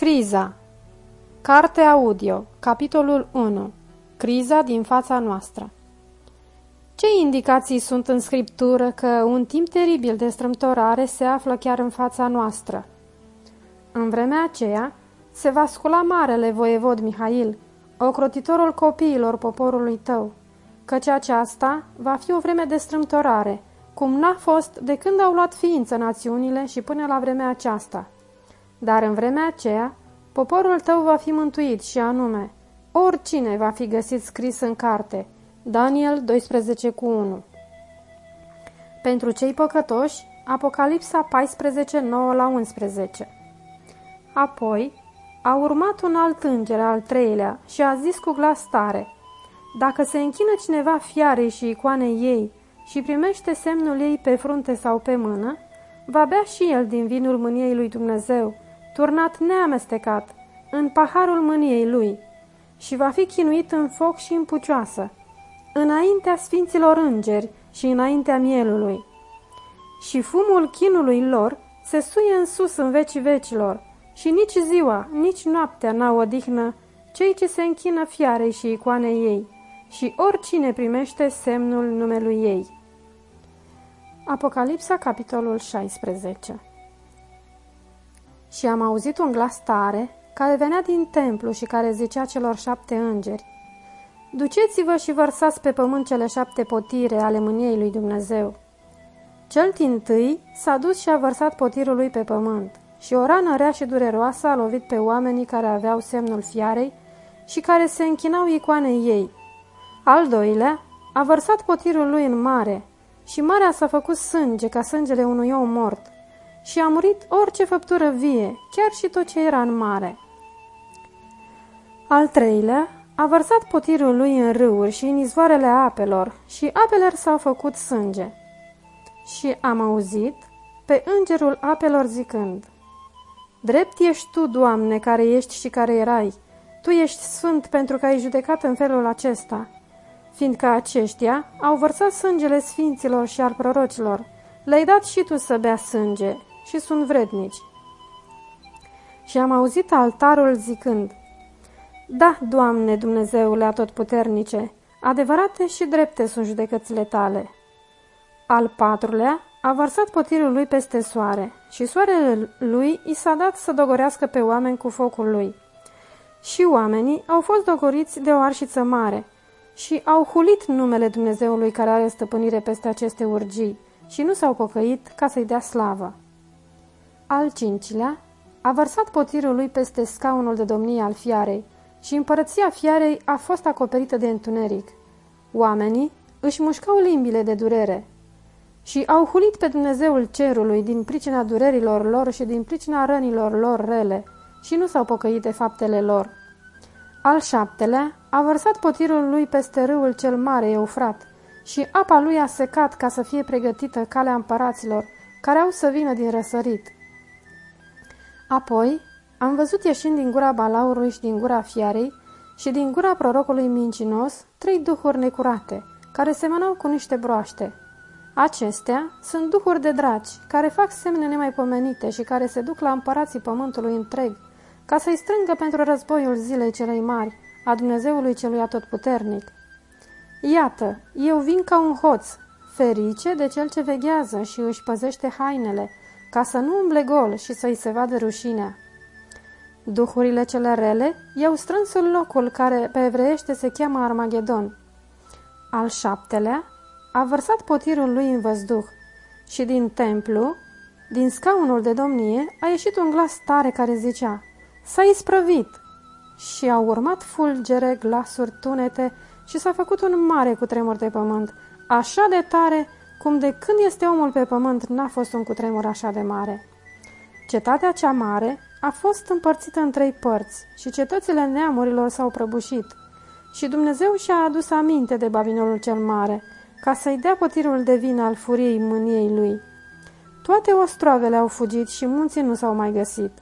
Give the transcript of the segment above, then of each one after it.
Criza Carte audio Capitolul 1 Criza din fața noastră Ce indicații sunt în scriptură că un timp teribil de strâmtorare se află chiar în fața noastră? În vremea aceea se va scula marele voievod Mihail, ocrotitorul copiilor poporului tău, căci aceasta va fi o vreme de strâmtorare, cum n-a fost de când au luat ființă națiunile și până la vremea aceasta. Dar în vremea aceea, poporul tău va fi mântuit și anume, oricine va fi găsit scris în carte. Daniel 12 cu 1 Pentru cei păcătoși, Apocalipsa 14, 9 la 11 Apoi, a urmat un alt înger, al treilea, și a zis cu glas tare, Dacă se închină cineva fiarei și icoanei ei și primește semnul ei pe frunte sau pe mână, va bea și el din vinul mâniei lui Dumnezeu, turnat neamestecat, în paharul mâniei lui, și va fi chinuit în foc și în pucioasă, înaintea sfinților îngeri și înaintea mielului. Și fumul chinului lor se suie în sus în vecii vecilor, și nici ziua, nici noaptea n-au odihnă cei ce se închină fiarei și icoanei ei, și oricine primește semnul numelui ei. Apocalipsa, capitolul 16 Și am auzit un glas tare, care venea din templu și care zicea celor șapte îngeri, Duceți-vă și vărsați pe pământ cele șapte potire ale mâniei lui Dumnezeu. Cel din tâi s-a dus și a vărsat potirul lui pe pământ și o rană rea și dureroasă a lovit pe oamenii care aveau semnul fiarei și care se închinau icoanei ei. Al doilea a vărsat potirul lui în mare și marea s-a făcut sânge ca sângele unui om mort și a murit orice făptură vie, chiar și tot ce era în mare. Al treilea a vărsat potirul lui în râuri și în izvoarele apelor și apele s-au făcut sânge. Și am auzit pe îngerul apelor zicând, Drept ești Tu, Doamne, care ești și care erai. Tu ești sfânt pentru că ai judecat în felul acesta, fiindcă aceștia au vărsat sângele sfinților și al prorocilor. Le-ai dat și Tu să bea sânge și sunt vrednici. Și am auzit altarul zicând, Da, Doamne, Dumnezeule atotputernice, adevărate și drepte sunt judecățile Tale. Al patrulea a vărsat potirul lui peste soare și soarele lui i s-a dat să dogorească pe oameni cu focul lui. Și oamenii au fost dogoriți de o arșiță mare și au hulit numele Dumnezeului care are stăpânire peste aceste urgii și nu s-au pocăit ca să-i dea slavă. Al cincilea a vărsat potirul lui peste scaunul de domnie al fiarei și împărăția fiarei a fost acoperită de întuneric. Oamenii își mușcau limbile de durere și au hulit pe Dumnezeul cerului din pricina durerilor lor și din pricina rănilor lor rele și nu s-au pocăit de faptele lor. Al șaptelea a vărsat potirul lui peste râul cel mare Eufrat și apa lui a secat ca să fie pregătită calea împăraților care au să vină din răsărit. Apoi am văzut ieșind din gura balaurului și din gura fiarei și din gura prorocului mincinos trei duhuri necurate, care semănau cu niște broaște. Acestea sunt duhuri de dragi, care fac semne nemaipomenite și care se duc la împărații pământului întreg, ca să-i strângă pentru războiul zilei celei mari, a Dumnezeului celui atotputernic. Iată, eu vin ca un hoț, ferice de cel ce veghează și își păzește hainele, ca să nu umble gol și să-i se vadă rușinea. Duhurile cele rele i-au strâns în locul care pe evreiește se cheamă Armagedon. Al șaptelea a vărsat potirul lui în văzduh și din templu, din scaunul de domnie, a ieșit un glas tare care zicea, S-a isprăvit! Și au urmat fulgere, glasuri, tunete și s-a făcut un mare cutremur de pământ, așa de tare cum de când este omul pe pământ n-a fost un cutremur așa de mare. Cetatea cea mare a fost împărțită în trei părți și cetățile neamurilor s-au prăbușit. Și Dumnezeu și-a adus aminte de Babilonul cel mare, ca să-i dea potirul de vin al furiei mâniei lui. Toate ostroavele au fugit și munții nu s-au mai găsit.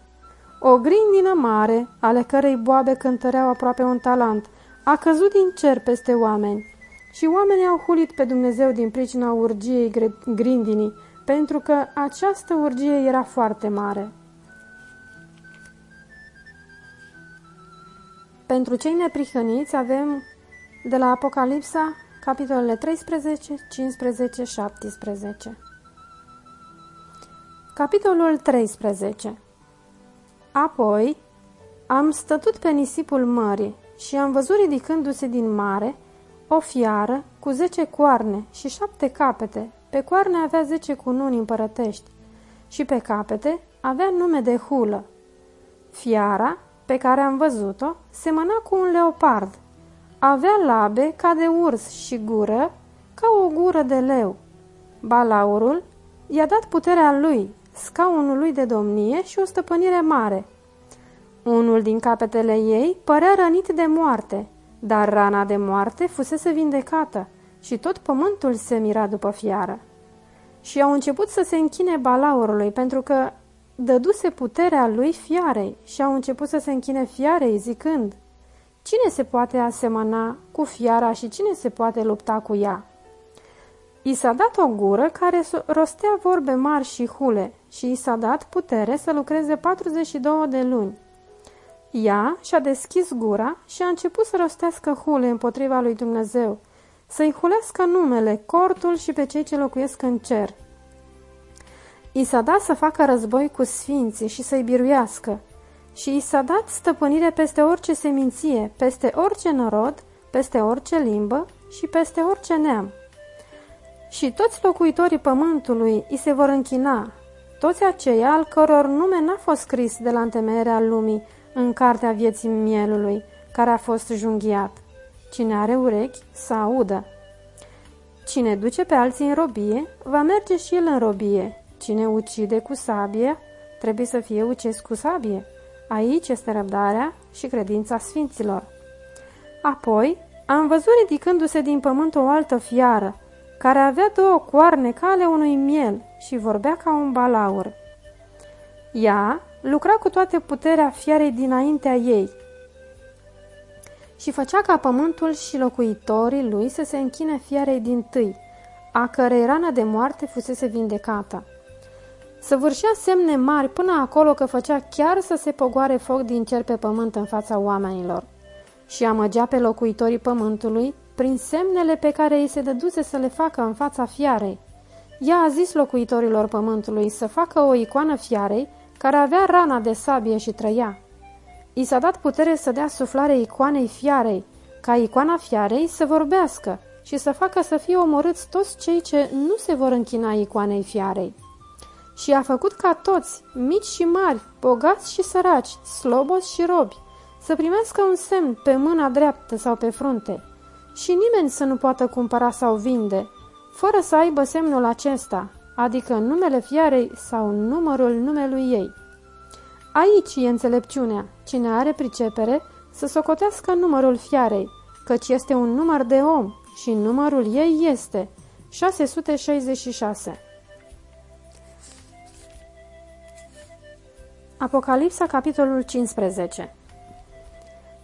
O grindină mare, ale cărei boabe cântăreau aproape un talent, a căzut din cer peste oameni și oamenii au hulit pe Dumnezeu din pricina urgiei grindinii, pentru că această urgie era foarte mare. Pentru cei neprihăniți avem de la Apocalipsa, capitolele 13, 15, 17. Capitolul 13 Apoi am stătut pe nisipul mării și am văzut ridicându-se din mare o fiară cu zece coarne și șapte capete. Pe coarne avea zece cununi împărătești și pe capete avea nume de hulă. Fiara, pe care am văzut-o, semăna cu un leopard. Avea labe ca de urs și gură ca o gură de leu. Balaurul i-a dat puterea lui, scaunul lui de domnie și o stăpânire mare. Unul din capetele ei părea rănit de moarte, dar rana de moarte fusese vindecată și tot pământul se mira după fiară. Și au început să se închine balaurului, pentru că dăduse puterea lui fiarei și au început să se închine fiarei, zicând, Cine se poate asemăna cu fiara și cine se poate lupta cu ea? I s-a dat o gură care rostea vorbe mari și hule și i s-a dat putere să lucreze 42 de luni. Ea și-a deschis gura și a început să rostească hule împotriva lui Dumnezeu, să-i hulească numele, cortul și pe cei ce locuiesc în cer. I s-a dat să facă război cu sfinții și să-i biruiască și i s-a dat stăpânire peste orice seminție, peste orice norod, peste orice limbă și peste orice neam. Și toți locuitorii pământului îi se vor închina, toți aceia al căror nume n-a fost scris de la întemeierea lumii în cartea vieții mielului, care a fost junghiat. Cine are urechi, să audă. Cine duce pe alții în robie, va merge și el în robie. Cine ucide cu sabie, trebuie să fie ucis cu sabie. Aici este răbdarea și credința sfinților. Apoi am văzut ridicându-se din pământ o altă fiară, care avea două coarne ca ale unui miel și vorbea ca un balaur. Ea lucra cu toată puterea fiarei dinaintea ei și făcea ca pământul și locuitorii lui să se închine fiarei din tâi, a cărei rană de moarte fusese vindecată. Săvârșea semne mari până acolo că făcea chiar să se pogoare foc din cer pe pământ în fața oamenilor și amăgea pe locuitorii pământului prin semnele pe care îi se dăduse să le facă în fața fiarei. Ea a zis locuitorilor pământului să facă o icoană fiarei care avea rana de sabie și trăia. I s-a dat putere să dea suflare icoanei fiarei, ca icoana fiarei să vorbească și să facă să fie omorâți toți cei ce nu se vor închina icoanei fiarei. Și a făcut ca toți, mici și mari, bogați și săraci, slobozi și robi, să primească un semn pe mâna dreaptă sau pe frunte, și nimeni să nu poată cumpăra sau vinde, fără să aibă semnul acesta, adică numele fiarei sau numărul numelui ei. Aici e înțelepciunea. Cine are pricepere să socotească numărul fiarei, căci este un număr de om și numărul ei este 666. Apocalipsa, capitolul 15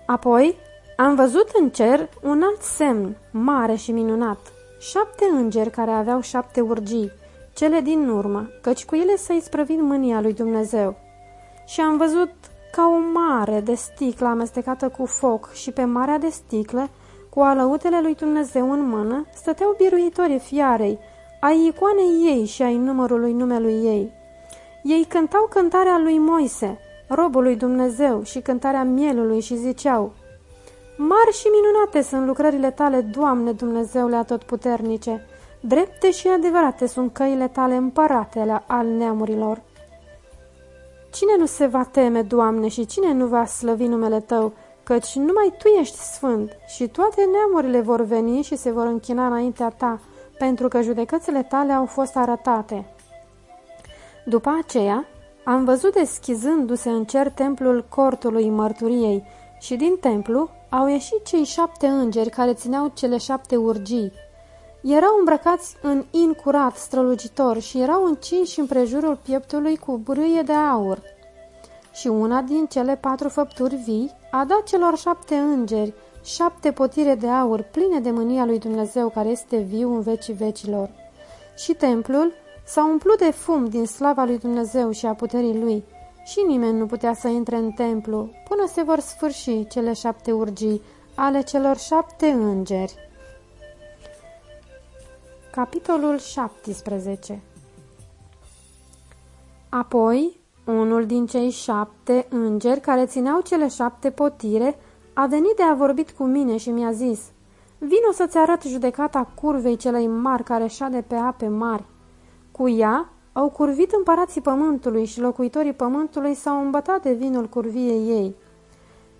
Apoi am văzut în cer un alt semn, mare și minunat, șapte îngeri care aveau șapte urgii, cele din urmă, căci cu ele s-a isprăvit mânia lui Dumnezeu. Și am văzut ca o mare de sticlă amestecată cu foc și pe marea de sticlă, cu alăutele lui Dumnezeu în mână, stăteau biruitorii fiarei, ai icoanei ei și ai numărului numelui ei. Ei cântau cântarea lui Moise, robul lui Dumnezeu și cântarea mielului și ziceau, Mari și minunate sunt lucrările tale, Doamne Dumnezeule atotputernice, drepte și adevărate sunt căile tale împăratele al neamurilor. Cine nu se va teme, Doamne, și cine nu va slăvi numele Tău, căci numai Tu ești sfânt și toate neamurile vor veni și se vor închina înaintea Ta, pentru că judecățile Tale au fost arătate. După aceea, am văzut deschizându-se în cer templul cortului mărturiei și din templu au ieșit cei șapte îngeri care țineau cele șapte urgii. Erau îmbrăcați în in curat, strălucitor și erau încinși împrejurul pieptului cu brâie de aur. Și una din cele patru făpturi vii a dat celor șapte îngeri șapte potire de aur pline de mânia lui Dumnezeu care este viu în vecii vecilor. Și templul s-a umplut de fum din slava lui Dumnezeu și a puterii lui și nimeni nu putea să intre în templu până se vor sfârși cele șapte urgii ale celor șapte îngeri. Capitolul 17 Apoi, unul din cei șapte îngeri care țineau cele șapte potire a venit de a vorbit cu mine și mi-a zis Vino să-ți arăt judecata curvei celei mari care șade pe ape mari. Cu ea au curvit împărații pământului și locuitorii pământului s-au îmbătat de vinul curviei ei.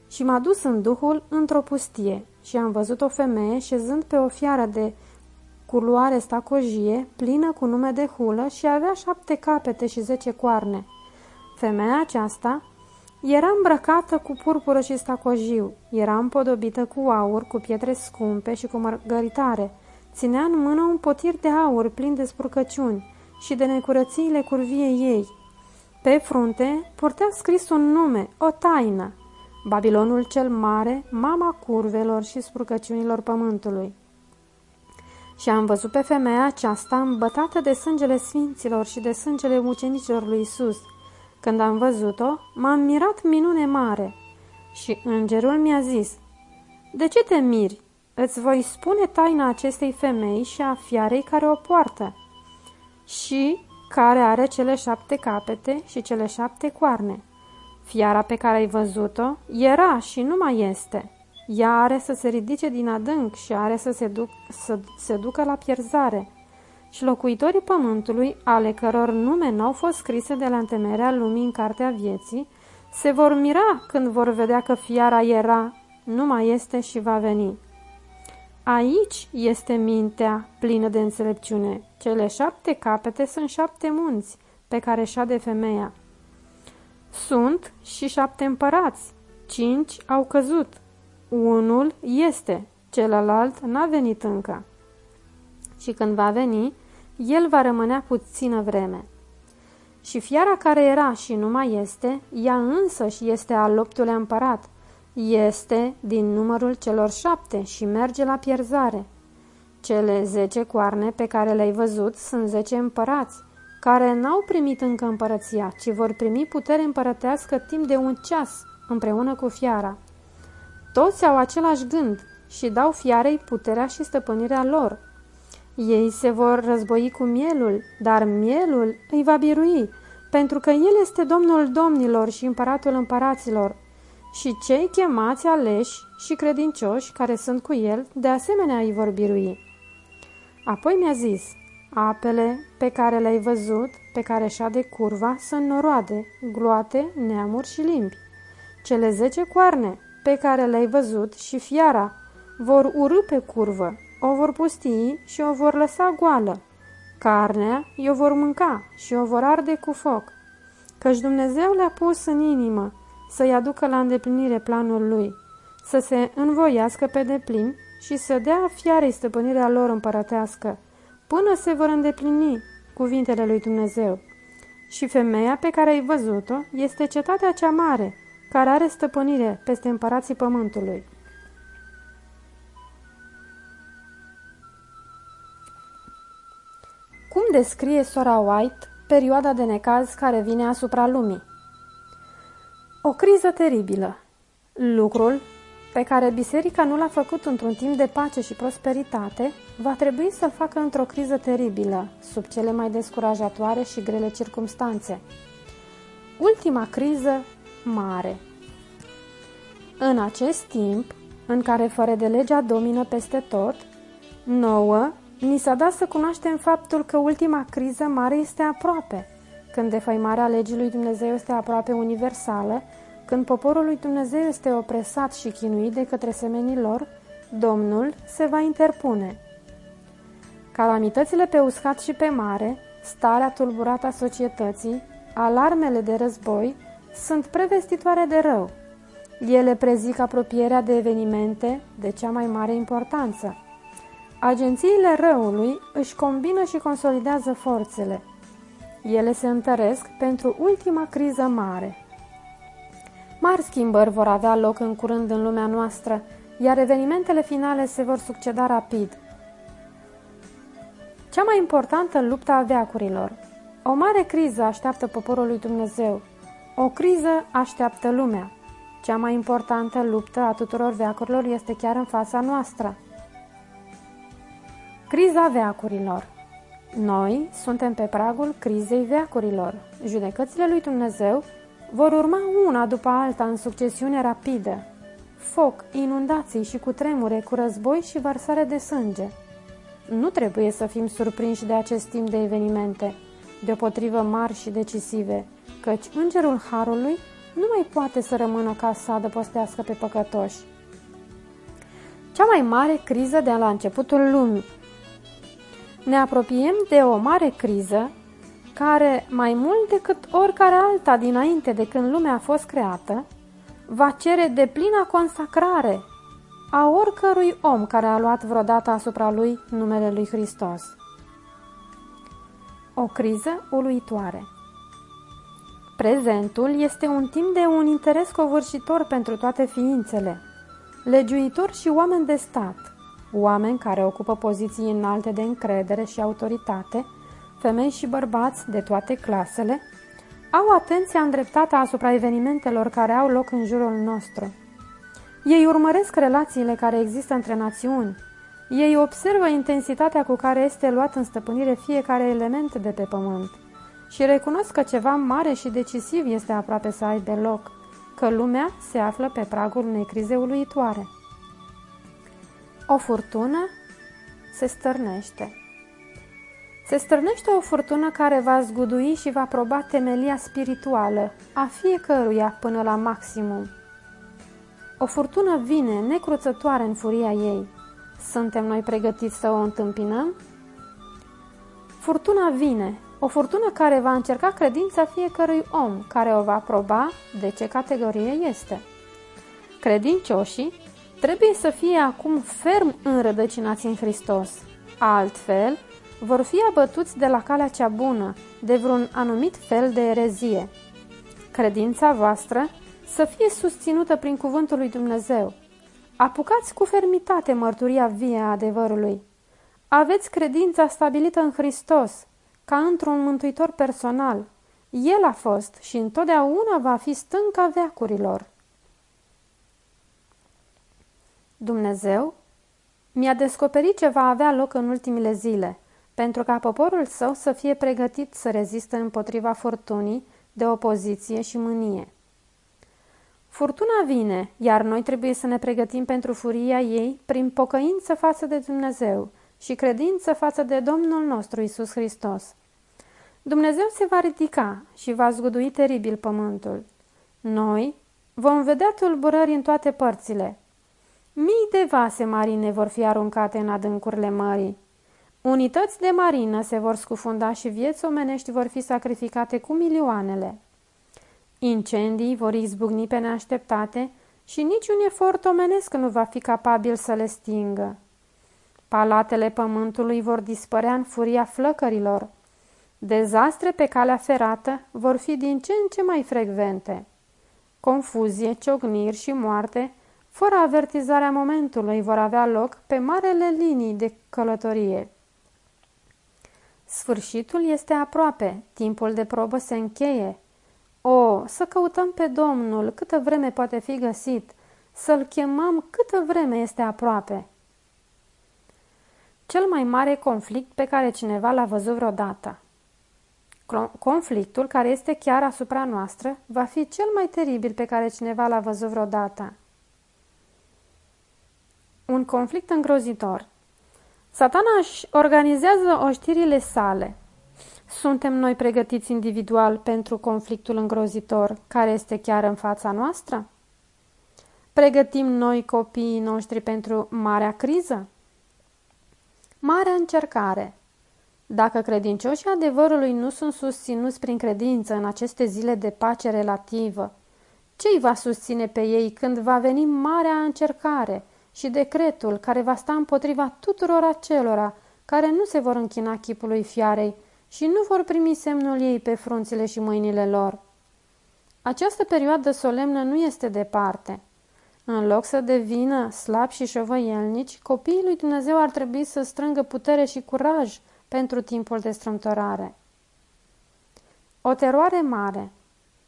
Și m-a dus în duhul într-o pustie și am văzut o femeie șezând pe o fiară de culoare stacojie, plină cu nume de hulă și avea șapte capete și zece coarne. Femeia aceasta era îmbrăcată cu purpură și stacojiu, era împodobită cu aur, cu pietre scumpe și cu mărgăritare. Ținea în mână un potir de aur plin de spurcăciuni și de necurățiile curviei ei. Pe frunte purtea scris un nume, o taină, Babilonul cel mare, mama curvelor și spurcăciunilor pământului. Și am văzut pe femeia aceasta îmbătată de sângele sfinților și de sângele mucenicilor lui Isus. Când am văzut-o, m-am mirat minune mare și îngerul mi-a zis, De ce te miri? Îți voi spune taina acestei femei și a fiarei care o poartă și care are cele șapte capete și cele șapte coarne. Fiara pe care ai văzut-o era și nu mai este. Ea are să se ridice din adânc și are să se, duc, să se ducă la pierzare. Și locuitorii pământului, ale căror nume n-au fost scrise de la întemerea lumii în cartea vieții, se vor mira când vor vedea că fiara era, nu mai este și va veni. Aici este mintea plină de înțelepciune. Cele șapte capete sunt șapte munți pe care șade femeia. Sunt și șapte împărați. Cinci au căzut. Unul este, celălalt n-a venit încă. Și când va veni, el va rămânea puțină vreme. Și fiara care era și nu mai este, ea însă și este al optulea împărat, este din numărul celor șapte și merge la pierzare. Cele zece coarne pe care le-ai văzut sunt zece împărați, care n-au primit încă împărăția, ci vor primi putere împărătească timp de un ceas, împreună cu fiara. Toți au același gând și dau fiarei puterea și stăpânirea lor. Ei se vor război cu mielul, dar mielul îi va birui, pentru că el este domnul domnilor și împăratul împăraților. Și cei chemați aleși și credincioși care sunt cu el, de asemenea îi vor birui. Apoi mi-a zis, apele pe care le-ai văzut, pe care șade curva, sunt noroade, gloate, neamuri și limbi. Cele zece coarne pe care le-ai văzut și fiara vor urâ pe curvă, o vor pustii și o vor lăsa goală. Carnea i-o vor mânca și o vor arde cu foc, căci Dumnezeu le-a pus în inimă să-i aducă la îndeplinire planul lui, să se învoiască pe deplin și să dea fiarei stăpânirea lor împărătească, până se vor îndeplini cuvintele lui Dumnezeu. Și femeia pe care ai văzut-o este cetatea cea mare, care are stăpânire peste împărații pământului. Cum descrie sora White perioada de necaz care vine asupra lumii? O criză teribilă. Lucrul pe care biserica nu l-a făcut într-un timp de pace și prosperitate, va trebui să-l facă într-o criză teribilă, sub cele mai descurajatoare și grele circumstanțe. Ultima criză mare. În acest timp, în care fără de legea domină peste tot, nouă, ni s-a dat să cunoaștem faptul că ultima criză mare este aproape, când defăimarea legii lui Dumnezeu este aproape universală, când poporul lui Dumnezeu este opresat și chinuit de către semenii lor, Domnul se va interpune. Calamitățile pe uscat și pe mare, starea tulburată a societății, alarmele de război, sunt prevestitoare de rău. Ele prezic apropierea de evenimente de cea mai mare importanță. Agențiile răului își combină și consolidează forțele. Ele se întăresc pentru ultima criză mare. Mari schimbări vor avea loc în curând în lumea noastră, iar evenimentele finale se vor succeda rapid. Cea mai importantă luptă a veacurilor. O mare criză așteaptă poporul lui Dumnezeu. O O criză așteaptă lumea. Cea mai importantă luptă a tuturor veacurilor este chiar în fața noastră. Criza veacurilor Noi suntem pe pragul crizei veacurilor. Judecățile lui Dumnezeu vor urma una după alta în succesiune rapidă. Foc, inundații și cutremure cu război și vărsare de sânge. Nu trebuie să fim surprinși de acest timp de evenimente, deopotrivă mari și decisive, căci Îngerul Harului nu mai poate să rămână ca să adăpostească pe păcătoși. Cea mai mare criză de la începutul lumii. Ne apropiem de o mare criză care, mai mult decât oricare alta dinainte de când lumea a fost creată, va cere de plină consacrare a oricărui om care a luat vreodată asupra lui numele lui Hristos. O criză uluitoare Prezentul este un timp de un interes covârșitor pentru toate ființele, legiuitori și oameni de stat, oameni care ocupă poziții înalte de încredere și autoritate, femei și bărbați de toate clasele, au atenția îndreptată asupra evenimentelor care au loc în jurul nostru. Ei urmăresc relațiile care există între națiuni. Ei observă intensitatea cu care este luat în stăpânire fiecare element de pe pământ și recunosc că ceva mare și decisiv este aproape să aibă loc, că lumea se află pe pragul unei crize uluitoare. O furtună se stârnește. Se stârnește o furtună care va zgudui și va proba temelia spirituală a fiecăruia până la maximum. O furtună vine necruțătoare în furia ei. Suntem noi pregătiți să o întâmpinăm? Furtuna vine, o furtună care va încerca credința fiecărui om, care o va proba de ce categorie este. Credincioșii trebuie să fie acum ferm înrădăcinați în Hristos. Altfel, vor fi abătuți de la calea cea bună, de vreun anumit fel de erezie. Credința voastră să fie susținută prin cuvântul lui Dumnezeu. Apucați cu fermitate mărturia vie a adevărului. Aveți credința stabilită în Hristos, ca într-un mântuitor personal. El a fost și întotdeauna va fi stânca veacurilor. Dumnezeu mi-a descoperit ce va avea loc în ultimile zile, pentru ca poporul său să fie pregătit să rezistă împotriva furtunii de opoziție și mânie. Furtuna vine, iar noi trebuie să ne pregătim pentru furia ei prin pocăință față de Dumnezeu și credință față de Domnul nostru Isus Hristos. Dumnezeu se va ridica și va zgudui teribil pământul. Noi vom vedea tulburări în toate părțile. Mii de vase marine vor fi aruncate în adâncurile mării. Unități de marină se vor scufunda și vieți omenești vor fi sacrificate cu milioanele. Incendii vor izbucni pe neașteptate și niciun efort omenesc nu va fi capabil să le stingă. Palatele pământului vor dispărea în furia flăcărilor. Dezastre pe calea ferată vor fi din ce în ce mai frecvente. Confuzie, ciocniri și moarte, fără avertizarea momentului, vor avea loc pe marele linii de călătorie. Sfârșitul este aproape, timpul de probă se încheie. O, să căutăm pe Domnul câtă vreme poate fi găsit, să-L chemăm câtă vreme este aproape. Cel mai mare conflict pe care cineva l-a văzut vreodată. Conflictul care este chiar asupra noastră va fi cel mai teribil pe care cineva l-a văzut vreodată. Un conflict îngrozitor. Satana își organizează oștirile sale. Suntem noi pregătiți individual pentru conflictul îngrozitor care este chiar în fața noastră? Pregătim noi copiii noștri pentru marea criză? Marea încercare Dacă credincioșii adevărului nu sunt susținuți prin credință în aceste zile de pace relativă, ce îi va susține pe ei când va veni marea încercare – și decretul care va sta împotriva tuturor acelora care nu se vor închina chipului fiarei și nu vor primi semnul ei pe frunțile și mâinile lor. Această perioadă solemnă nu este departe. În loc să devină slabi și șovăielnici, copiii lui Dumnezeu ar trebui să strângă putere și curaj pentru timpul de strâmtorare. O teroare mare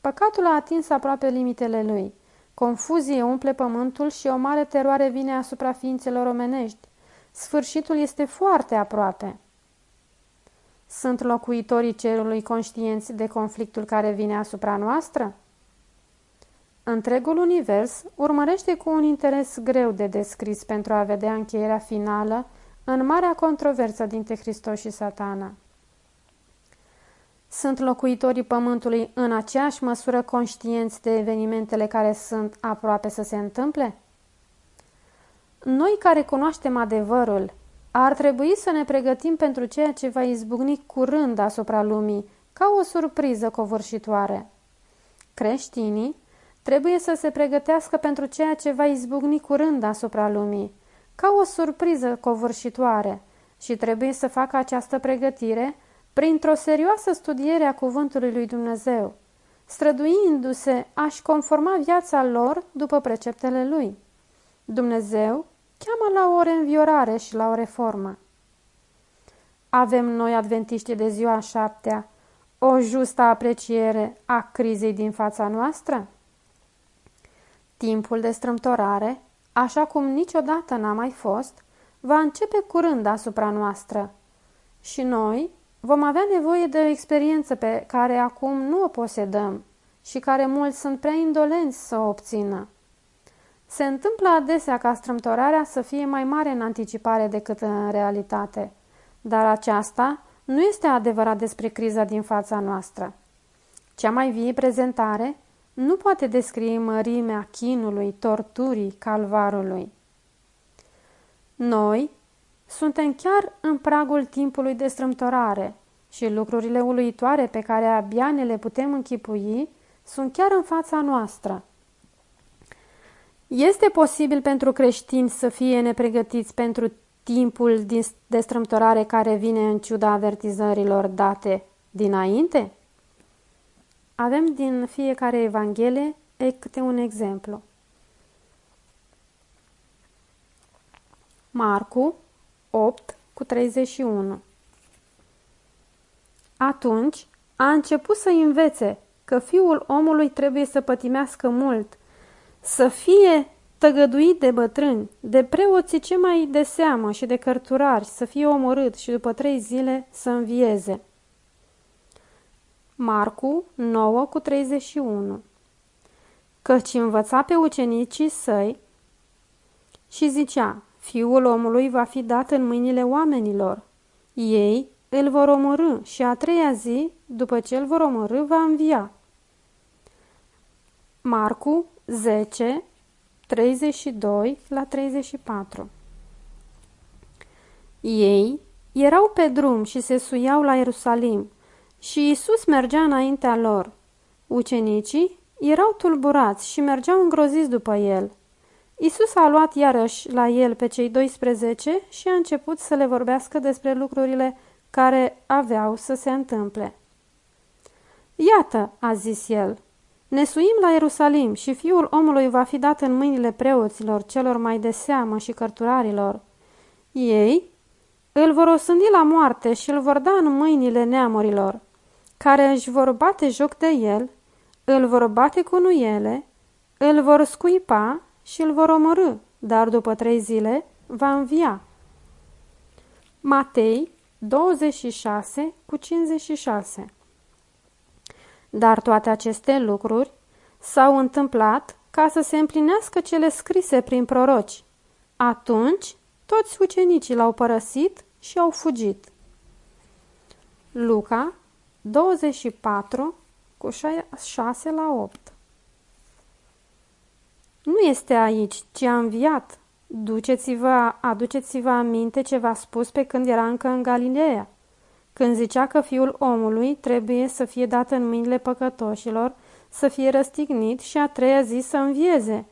Păcatul a atins aproape limitele lui. Confuzie umple pământul și o mare teroare vine asupra ființelor omenești. Sfârșitul este foarte aproape. Sunt locuitorii cerului conștienți de conflictul care vine asupra noastră? Întregul univers urmărește cu un interes greu de descris pentru a vedea încheierea finală în marea controversă dintre Hristos și satana. Sunt locuitorii pământului în aceeași măsură conștienți de evenimentele care sunt aproape să se întâmple? Noi care cunoaștem adevărul, ar trebui să ne pregătim pentru ceea ce va izbucni curând asupra lumii, ca o surpriză covârșitoare. Creștinii trebuie să se pregătească pentru ceea ce va izbucni curând asupra lumii, ca o surpriză covârșitoare, și trebuie să facă această pregătire printr-o serioasă studiere a Cuvântului lui Dumnezeu, străduindu-se a-și conforma viața lor după preceptele lui. Dumnezeu cheamă la o reînviorare și la o reformă. Avem noi, adventiști de ziua șaptea, o justă apreciere a crizei din fața noastră? Timpul de strâmtorare, așa cum niciodată n-a mai fost, va începe curând asupra noastră. Și noi vom avea nevoie de o experiență pe care acum nu o posedăm și care mulți sunt prea indolenți să o obțină. Se întâmplă adesea ca strâmtorarea să fie mai mare în anticipare decât în realitate, dar aceasta nu este adevărat despre criza din fața noastră. Cea mai vie prezentare nu poate descrie mărimea chinului, torturii, calvarului. Noi suntem chiar în pragul timpului de strâmtorare și lucrurile uluitoare pe care abia ne le putem închipui sunt chiar în fața noastră. Este posibil pentru creștini să fie nepregătiți pentru timpul de strâmtorare care vine în ciuda avertizărilor date dinainte? Avem din fiecare Evanghelie câte un exemplu. Marcu 8 cu 31 Atunci a început să învețe că fiul omului trebuie să pătimească mult, să fie tăgăduit de bătrâni, de preoții ce mai de seamă și de cărturari, să fie omorât și după trei zile să învieze. Marcu 9 cu 31 Căci învăța pe ucenicii săi și zicea, Fiul omului va fi dat în mâinile oamenilor. Ei îl vor omorâ și a treia zi, după ce îl vor omorâ, va învia. Marcu 10, 32 la 34 Ei erau pe drum și se suiau la Ierusalim și Isus mergea înaintea lor. Ucenicii erau tulburați și mergeau îngroziți după el. Isus a luat iarăși la el pe cei 12 și a început să le vorbească despre lucrurile care aveau să se întâmple. Iată, a zis el, ne suim la Ierusalim și fiul omului va fi dat în mâinile preoților, celor mai de seamă și cărturarilor. Ei îl vor osândi la moarte și îl vor da în mâinile neamurilor, care își vor bate joc de el, îl vor bate cu nuiele, îl vor scuipa și îl vor omorâ, dar după trei zile va învia. Matei 26 cu 56 Dar toate aceste lucruri s-au întâmplat ca să se împlinească cele scrise prin proroci. Atunci toți ucenicii l-au părăsit și au fugit. Luca 24 cu 6 la 8 Nu este aici, ci a înviat. Duceți-vă, aduceți-vă aminte ce v-a spus pe când era încă în Galileea, când zicea că fiul omului trebuie să fie dat în mâinile păcătoșilor, să fie răstignit și a treia zi să învieze.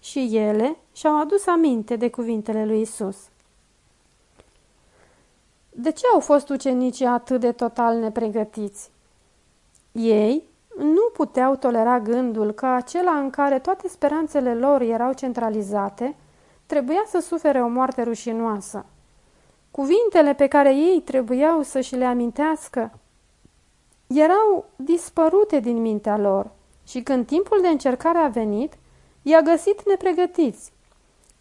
Și ele și-au adus aminte de cuvintele lui Isus. De ce au fost ucenicii atât de total nepregătiți? Ei nu puteau tolera gândul că acela în care toate speranțele lor erau centralizate trebuia să sufere o moarte rușinoasă. Cuvintele pe care ei trebuiau să și le amintească erau dispărute din mintea lor și când timpul de încercare a venit, i-a găsit nepregătiți.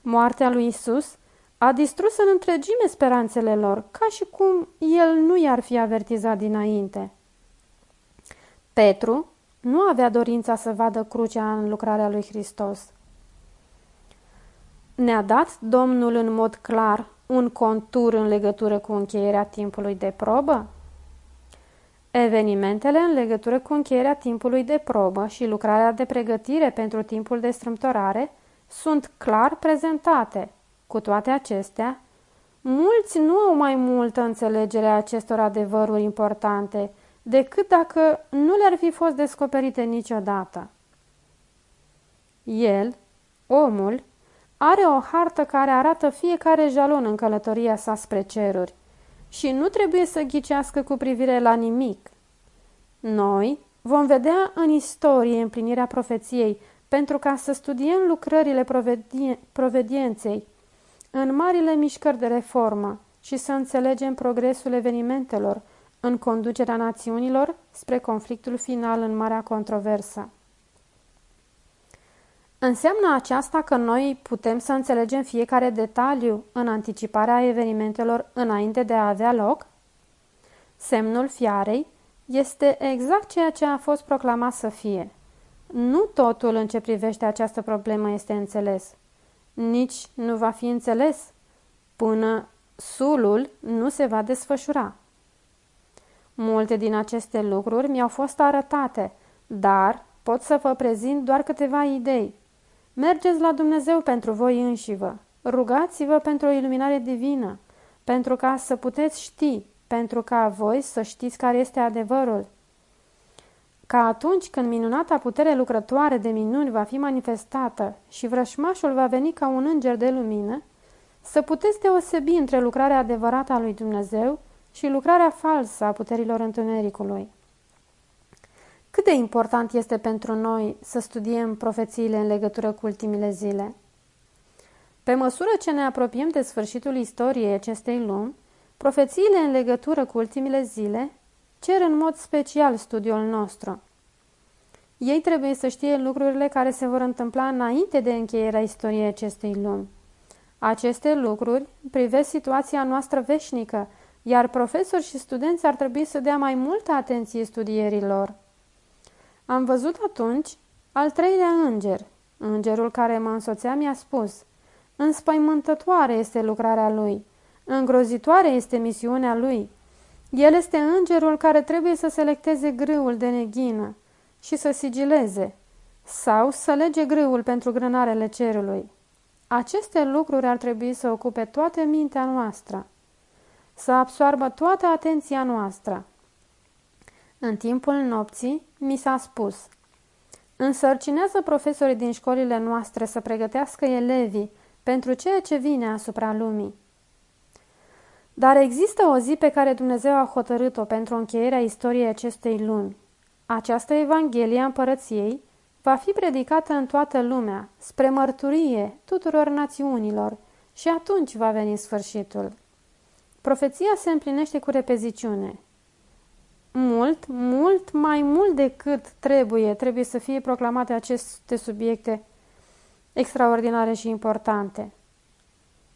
Moartea lui Isus a distrus în întregime speranțele lor, ca și cum el nu i-ar fi avertizat dinainte. Petru nu avea dorința să vadă crucea în lucrarea lui Hristos. Ne-a dat Domnul în mod clar un contur în legătură cu încheierea timpului de probă? Evenimentele în legătură cu încheierea timpului de probă și lucrarea de pregătire pentru timpul de strâmtorare sunt clar prezentate. Cu toate acestea, mulți nu au mai multă înțelegere a acestor adevăruri importante decât dacă nu le-ar fi fost descoperite niciodată. El, omul, are o hartă care arată fiecare jalon în călătoria sa spre ceruri și nu trebuie să ghicească cu privire la nimic. Noi vom vedea în istorie împlinirea profeției pentru ca să studiem lucrările provedien provedienței în marile mișcări de reformă și să înțelegem progresul evenimentelor în conducerea națiunilor spre conflictul final în marea controversă. Înseamnă aceasta că noi putem să înțelegem fiecare detaliu în anticiparea evenimentelor înainte de a avea loc? Semnul fiarei este exact ceea ce a fost proclamat să fie. Nu totul în ce privește această problemă este înțeles. Nici nu va fi înțeles până sulul nu se va desfășura. Multe din aceste lucruri mi-au fost arătate, dar pot să vă prezint doar câteva idei. Mergeți la Dumnezeu pentru voi înșivă. Rugați-vă pentru o iluminare divină, pentru ca să puteți ști, pentru ca voi să știți care este adevărul. Ca atunci când minunata putere lucrătoare de minuni va fi manifestată și vrășmașul va veni ca un înger de lumină, să puteți deosebi între lucrarea adevărată a lui Dumnezeu și lucrarea falsă a puterilor întunericului. Cât de important este pentru noi să studiem profețiile în legătură cu ultimile zile? Pe măsură ce ne apropiem de sfârșitul istoriei acestei lumi, profețiile în legătură cu ultimile zile cer în mod special studiul nostru. Ei trebuie să știe lucrurile care se vor întâmpla înainte de încheierea istoriei acestei lumi. Aceste lucruri privesc situația noastră veșnică, iar profesori și studenți ar trebui să dea mai multă atenție studierilor. Am văzut atunci al treilea înger. Îngerul care mă însoțea mi-a spus, înspăimântătoare este lucrarea lui, îngrozitoare este misiunea lui. El este îngerul care trebuie să selecteze grâul de neghină și să sigileze, sau să lege grâul pentru grânarele cerului. Aceste lucruri ar trebui să ocupe toată mintea noastră, să absoarbă toată atenția noastră. În timpul nopții, mi s-a spus, însărcinează profesorii din școlile noastre să pregătească elevii pentru ceea ce vine asupra lumii. Dar există o zi pe care Dumnezeu a hotărât-o pentru încheierea istoriei acestei lumi. Această Evanghelie a împărăției va fi predicată în toată lumea, spre mărturie tuturor națiunilor, și atunci va veni sfârșitul. Profeția se împlinește cu repeziciune. Mult, mult, mai mult decât trebuie, trebuie să fie proclamate aceste subiecte extraordinare și importante.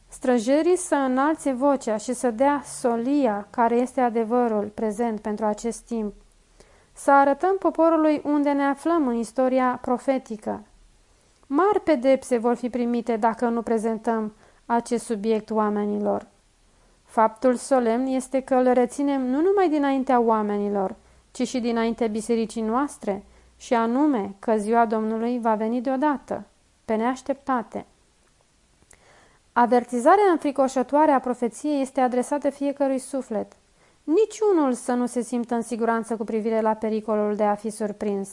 Străjerii să înalțe vocea și să dea solia care este adevărul prezent pentru acest timp. Să arătăm poporului unde ne aflăm în istoria profetică. Mari pedepse vor fi primite dacă nu prezentăm acest subiect oamenilor. Faptul solemn este că îl reținem nu numai dinaintea oamenilor, ci și dinaintea bisericii noastre, și anume că ziua Domnului va veni deodată, pe neașteptate. Avertizarea înfricoșătoare a profeției este adresată fiecărui suflet. Niciunul să nu se simtă în siguranță cu privire la pericolul de a fi surprins.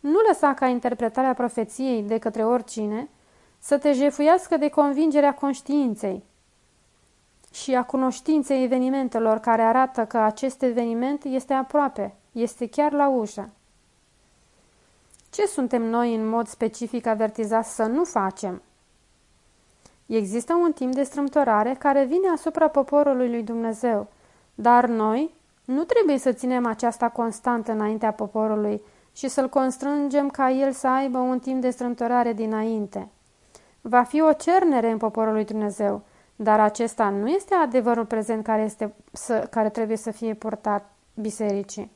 Nu lăsa ca interpretarea profeției de către oricine să te jefuiască de convingerea conștiinței și a cunoștinței evenimentelor care arată că acest eveniment este aproape, este chiar la ușă. Ce suntem noi în mod specific avertizați să nu facem? Există un timp de strâmtorare care vine asupra poporului lui Dumnezeu, dar noi nu trebuie să ținem aceasta constantă înaintea poporului și să-l constrângem ca el să aibă un timp de strâmtorare dinainte. Va fi o cernere în poporul lui Dumnezeu, dar acesta nu este adevărul prezent care, este, să, care trebuie să fie purtat bisericii.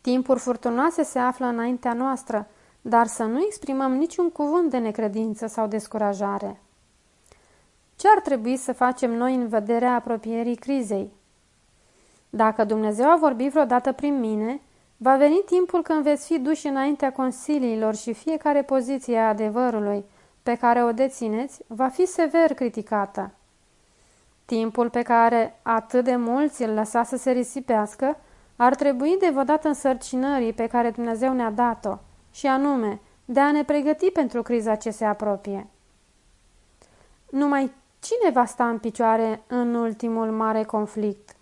Timpuri furtunoase se află înaintea noastră, dar să nu exprimăm niciun cuvânt de necredință sau descurajare. Ce ar trebui să facem noi în vederea apropierii crizei? Dacă Dumnezeu a vorbit vreodată prin mine, va veni timpul când veți fi duși înaintea consiliilor și fiecare poziție a adevărului pe care o dețineți va fi sever criticată. Timpul pe care atât de mulți îl lăsa să se risipească ar trebui devodat însărcinării pe care Dumnezeu ne-a dat-o, și anume de a ne pregăti pentru criza ce se apropie. Numai cine va sta în picioare în ultimul mare conflict?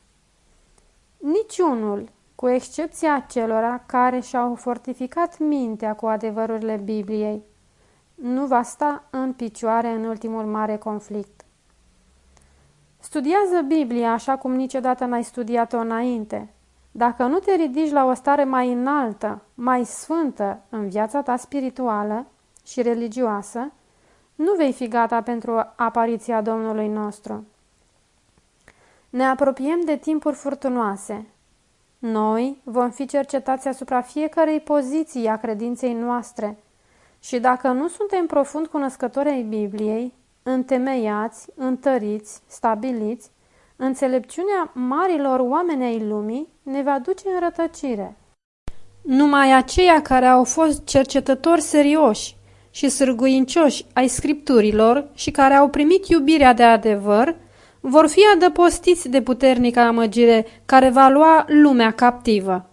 Niciunul, cu excepția acelora care și-au fortificat mintea cu adevărurile Bibliei, nu va sta în picioare în ultimul mare conflict. Studiază Biblia așa cum niciodată n-ai studiat-o înainte. Dacă nu te ridici la o stare mai înaltă, mai sfântă în viața ta spirituală și religioasă, nu vei fi gata pentru apariția Domnului nostru. Ne apropiem de timpuri furtunoase. Noi vom fi cercetați asupra fiecarei poziții a credinței noastre și dacă nu suntem profund cunoscători ai Bibliei, întemeiați, întăriți, stabiliți, înțelepciunea marilor oameni ai lumii ne va duce în rătăcire. Numai aceia care au fost cercetători serioși și sârguincioși ai scripturilor și care au primit iubirea de adevăr, vor fi adăpostiți de puternică amăgire care va lua lumea captivă.